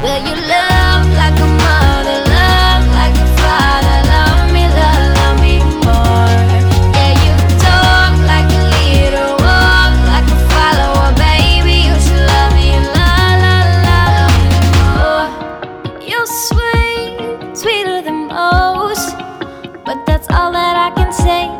Will you love like a mother, love like a father, love me, love, love me more? Yeah, you talk like a leader, walk like a follower, baby. You should love me, love me more. You're sweet, sweeter than most, but that's all that I can say.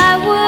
I would.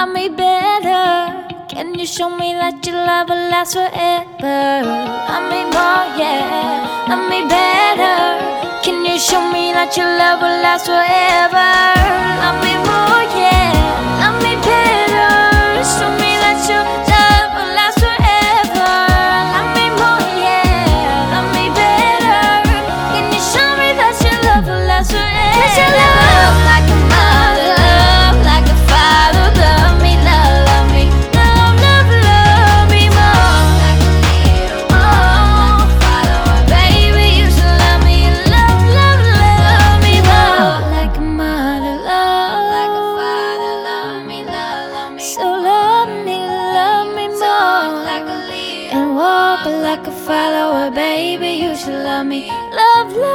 love me better? Can you show me that your love will last forever? Love me more, yeah, love me better. Can you show me that your love will last forever? Love me more, yeah. but like a follower, baby, you should love me. Love, love.